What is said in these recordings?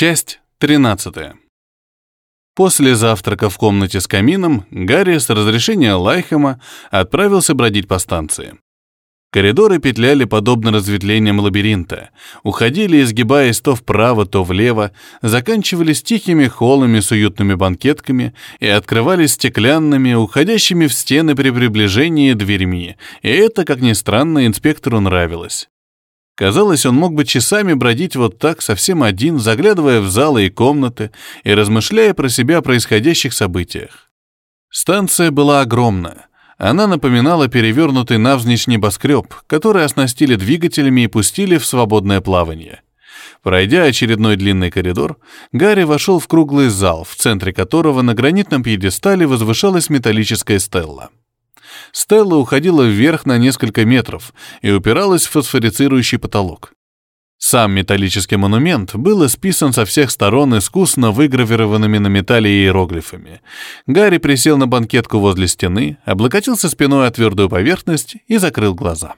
Часть 13. После завтрака в комнате с камином Гарри с разрешения Лайхема отправился бродить по станции. Коридоры петляли подобно разветвлениям лабиринта, уходили, изгибаясь то вправо, то влево, заканчивались тихими холлами с уютными банкетками и открывались стеклянными, уходящими в стены при приближении дверьми, и это, как ни странно, инспектору нравилось. Казалось, он мог бы часами бродить вот так, совсем один, заглядывая в залы и комнаты и размышляя про себя о происходящих событиях. Станция была огромная. Она напоминала перевернутый навзничь небоскреб, который оснастили двигателями и пустили в свободное плавание. Пройдя очередной длинный коридор, Гарри вошел в круглый зал, в центре которого на гранитном пьедестале возвышалась металлическая стелла. Стелла уходила вверх на несколько метров и упиралась в фосфорицирующий потолок. Сам металлический монумент был исписан со всех сторон искусно выгравированными на металле иероглифами. Гарри присел на банкетку возле стены, облокотился спиной о твердую поверхность и закрыл глаза.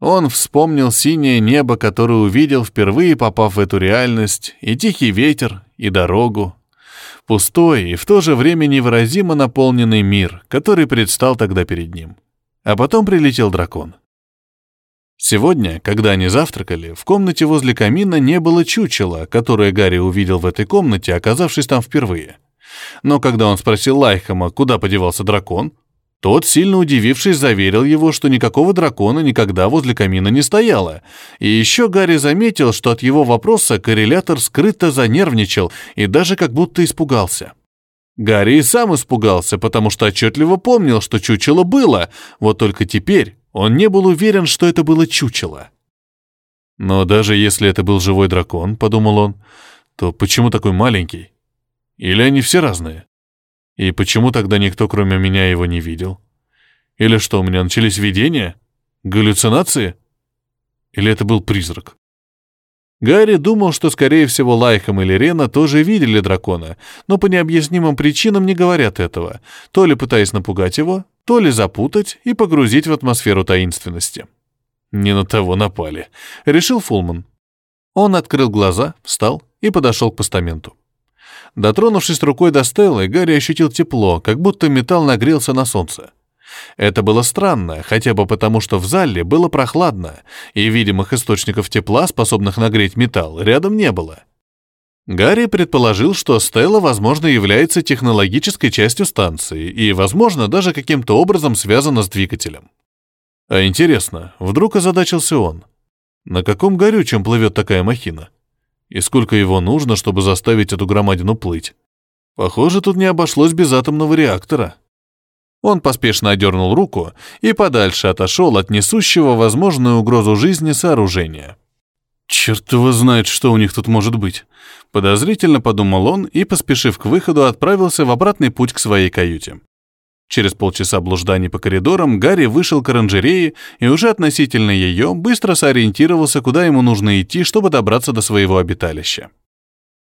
Он вспомнил синее небо, которое увидел, впервые попав в эту реальность, и тихий ветер, и дорогу, Пустой и в то же время невыразимо наполненный мир, который предстал тогда перед ним. А потом прилетел дракон. Сегодня, когда они завтракали, в комнате возле камина не было чучела, которое Гарри увидел в этой комнате, оказавшись там впервые. Но когда он спросил Лайхама, куда подевался дракон, тот, сильно удивившись, заверил его, что никакого дракона никогда возле камина не стояло. И еще Гарри заметил, что от его вопроса коррелятор скрыто занервничал и даже как будто испугался. Гарри и сам испугался, потому что отчетливо помнил, что чучело было, вот только теперь он не был уверен, что это было чучело. Но даже если это был живой дракон, подумал он, то почему такой маленький? Или они все разные? И почему тогда никто, кроме меня, его не видел? Или что, у меня начались видения? Галлюцинации? Или это был призрак? Гарри думал, что, скорее всего, Лайхам или Рена тоже видели дракона, но по необъяснимым причинам не говорят этого, то ли пытаясь напугать его, то ли запутать и погрузить в атмосферу таинственности. Не на того напали, решил Фулман. Он открыл глаза, встал и подошел к постаменту. Дотронувшись рукой до Стеллы, Гарри ощутил тепло, как будто металл нагрелся на солнце. Это было странно, хотя бы потому, что в зале было прохладно, и видимых источников тепла, способных нагреть металл, рядом не было. Гарри предположил, что Стелла, возможно, является технологической частью станции и, возможно, даже каким-то образом связана с двигателем. А интересно, вдруг озадачился он. На каком горючем плывет такая махина? И сколько его нужно, чтобы заставить эту громадину плыть? Похоже, тут не обошлось без атомного реактора. Он поспешно одернул руку и подальше отошел от несущего возможную угрозу жизни сооружения. «Черт его знает, что у них тут может быть», — подозрительно подумал он и, поспешив к выходу, отправился в обратный путь к своей каюте. Через полчаса блужданий по коридорам Гарри вышел к оранжерее и уже относительно ее быстро сориентировался, куда ему нужно идти, чтобы добраться до своего обиталища.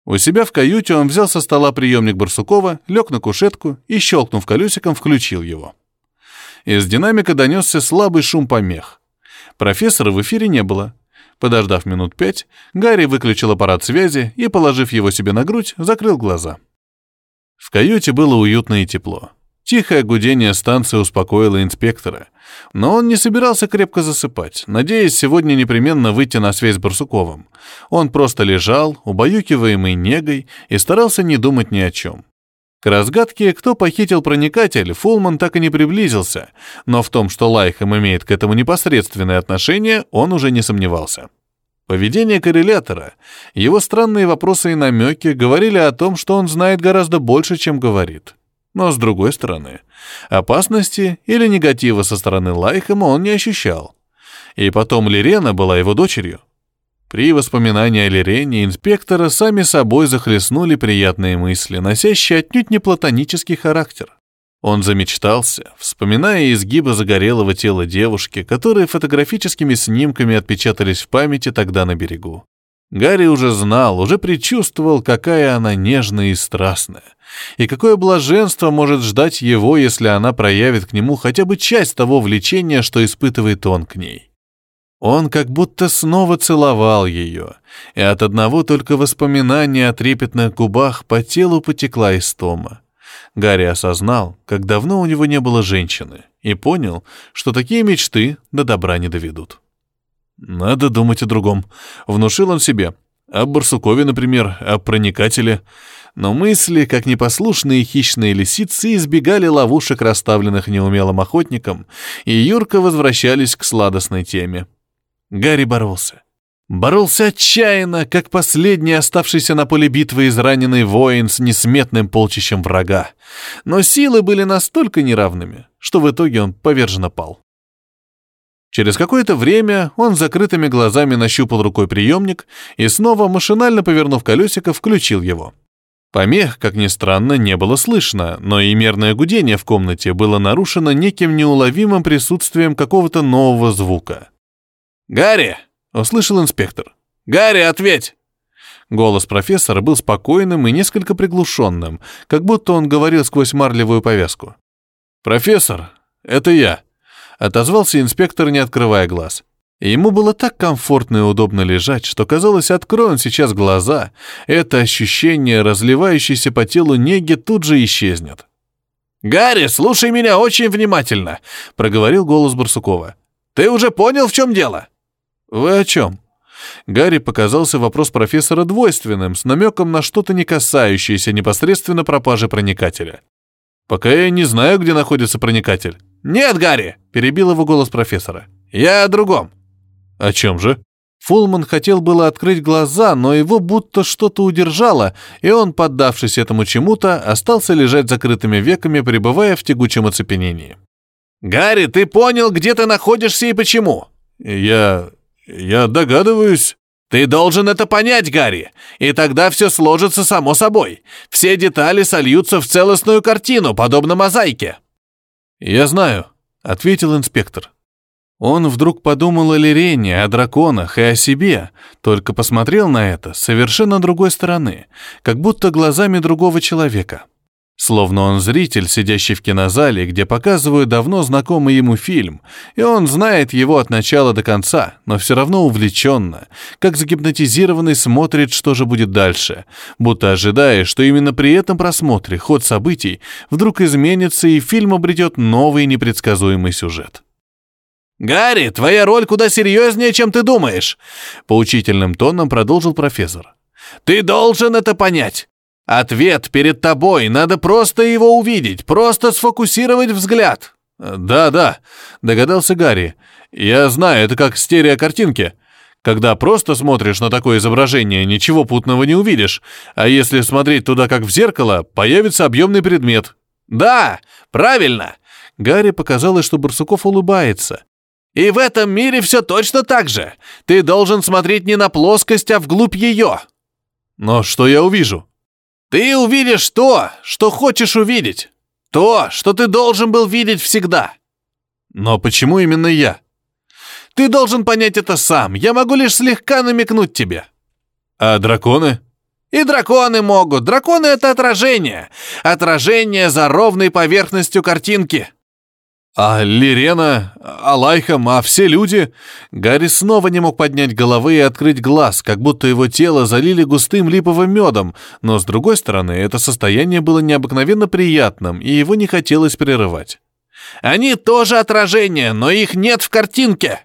У себя в каюте он взял со стола приемник Барсукова, лег на кушетку и, щелкнув колесиком, включил его. Из динамика донесся слабый шум помех. Профессора в эфире не было. Подождав минут пять, Гарри выключил аппарат связи и, положив его себе на грудь, закрыл глаза. В каюте было уютно и тепло. Тихое гудение станции успокоило инспектора, но он не собирался крепко засыпать, надеясь сегодня непременно выйти на связь с Барсуковым. Он просто лежал, убаюкиваемый негой, и старался не думать ни о чем. К разгадке, кто похитил проникатель, Фулман так и не приблизился, но в том, что Лайхам имеет к этому непосредственное отношение, он уже не сомневался. Поведение коррелятора, его странные вопросы и намеки говорили о том, что он знает гораздо больше, чем говорит. Но с другой стороны, опасности или негатива со стороны Лайхема он не ощущал. И потом Лирена была его дочерью. При воспоминании о Лирене инспектора сами собой захлестнули приятные мысли, носящие отнюдь не платонический характер. Он замечтался, вспоминая изгибы загорелого тела девушки, которые фотографическими снимками отпечатались в памяти тогда на берегу. Гарри уже знал, уже предчувствовал, какая она нежная и страстная, и какое блаженство может ждать его, если она проявит к нему хотя бы часть того влечения, что испытывает он к ней. Он как будто снова целовал ее, и от одного только воспоминания о трепетных губах по телу потекла истома. Гарри осознал, как давно у него не было женщины, и понял, что такие мечты до добра не доведут. «Надо думать о другом», — внушил он себе. «О барсукове, например, о проникателе». Но мысли, как непослушные хищные лисицы, избегали ловушек, расставленных неумелым охотником, и Юрка возвращались к сладостной теме. Гарри боролся. Боролся отчаянно, как последний оставшийся на поле битвы израненный воин с несметным полчищем врага. Но силы были настолько неравными, что в итоге он поверженно пал. Через какое-то время он закрытыми глазами нащупал рукой приемник и снова, машинально повернув колесико, включил его. Помех, как ни странно, не было слышно, но и мерное гудение в комнате было нарушено неким неуловимым присутствием какого-то нового звука. «Гарри!» — услышал инспектор. «Гарри, ответь!» Голос профессора был спокойным и несколько приглушенным, как будто он говорил сквозь марлевую повязку. «Профессор, это я», — отозвался инспектор, не открывая глаз. Ему было так комфортно и удобно лежать, что казалось, открой он сейчас глаза, это ощущение, разливающееся по телу неги, тут же исчезнет. «Гарри, слушай меня очень внимательно», — проговорил голос Барсукова. «Ты уже понял, в чем дело?» «Вы о чем?» Гарри показался вопрос профессора двойственным, с намеком на что-то не касающееся непосредственно пропажи проникателя. «Пока я не знаю, где находится проникатель». «Нет, Гарри!» — перебил его голос профессора. «Я о другом». «О чем же?» Фулман хотел было открыть глаза, но его будто что-то удержало, и он, поддавшись этому чему-то, остался лежать закрытыми веками, пребывая в тягучем оцепенении. «Гарри, ты понял, где ты находишься и почему?» «Я... я догадываюсь». «Ты должен это понять, Гарри, и тогда все сложится само собой. Все детали сольются в целостную картину, подобно мозаике». «Я знаю», — ответил инспектор. Он вдруг подумал о Лирене, о драконах и о себе, только посмотрел на это совершенно другой стороны, как будто глазами другого человека. Словно он зритель, сидящий в кинозале, где показывают давно знакомый ему фильм, и он знает его от начала до конца, но все равно увлеченно, как загипнотизированный смотрит, что же будет дальше, будто ожидая, что именно при этом просмотре ход событий вдруг изменится и фильм обретет новый непредсказуемый сюжет. «Гарри, твоя роль куда серьезнее, чем ты думаешь», — поучительным тоном продолжил профессор. «Ты должен это понять. Ответ перед тобой, надо просто его увидеть, просто сфокусировать взгляд». «Да-да», — догадался Гарри. «Я знаю, это как стереокартинки. Когда просто смотришь на такое изображение, ничего путного не увидишь, а если смотреть туда как в зеркало, появится объемный предмет». «Да, правильно!» Гарри показалось, что Барсуков улыбается. И в этом мире все точно так же. Ты должен смотреть не на плоскость, а вглубь ее. Но что я увижу? Ты увидишь то, что хочешь увидеть. То, что ты должен был видеть всегда. Но почему именно я? Ты должен понять это сам. Я могу лишь слегка намекнуть тебе. А драконы? И драконы могут. Драконы — это отражение. Отражение за ровной поверхностью картинки. А Лирена, Алайхам, а все люди... Гарри снова не мог поднять головы и открыть глаз, как будто его тело залили густым липовым медом, но, с другой стороны, это состояние было необыкновенно приятным, и его не хотелось прерывать. «Они тоже отражение, но их нет в картинке!»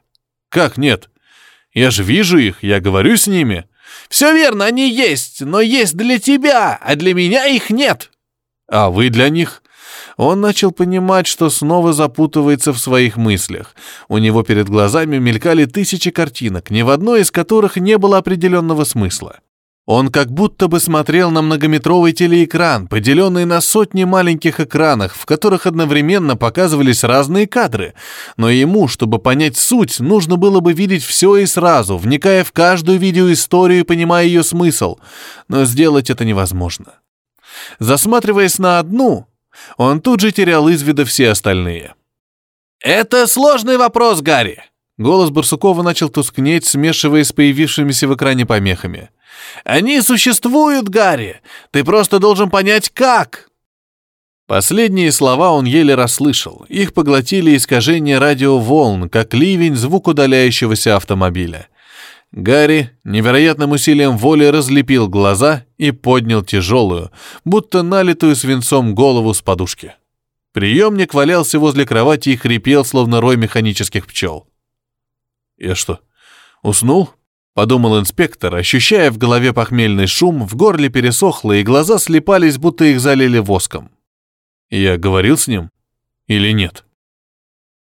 «Как нет? Я же вижу их, я говорю с ними». «Все верно, они есть, но есть для тебя, а для меня их нет». «А вы для них?» Он начал понимать, что снова запутывается в своих мыслях. У него перед глазами мелькали тысячи картинок, ни в одной из которых не было определенного смысла. Он как будто бы смотрел на многометровый телеэкран, поделенный на сотни маленьких экранов, в которых одновременно показывались разные кадры. Но ему, чтобы понять суть, нужно было бы видеть все и сразу, вникая в каждую видеоисторию и понимая ее смысл. Но сделать это невозможно. Засматриваясь на одну, он тут же терял из вида все остальные. «Это сложный вопрос, Гарри!» Голос Барсукова начал тускнеть, смешиваясь с появившимися в экране помехами. «Они существуют, Гарри! Ты просто должен понять, как!» Последние слова он еле расслышал. Их поглотили искажения радиоволн, как ливень звук удаляющегося автомобиля. Гарри невероятным усилием воли разлепил глаза и поднял тяжелую, будто налитую свинцом голову с подушки. Приемник валялся возле кровати и хрипел, словно рой механических пчел. «Я что, уснул?» — подумал инспектор, ощущая в голове похмельный шум, в горле пересохло, и глаза слепались, будто их залили воском. «Я говорил с ним? Или нет?»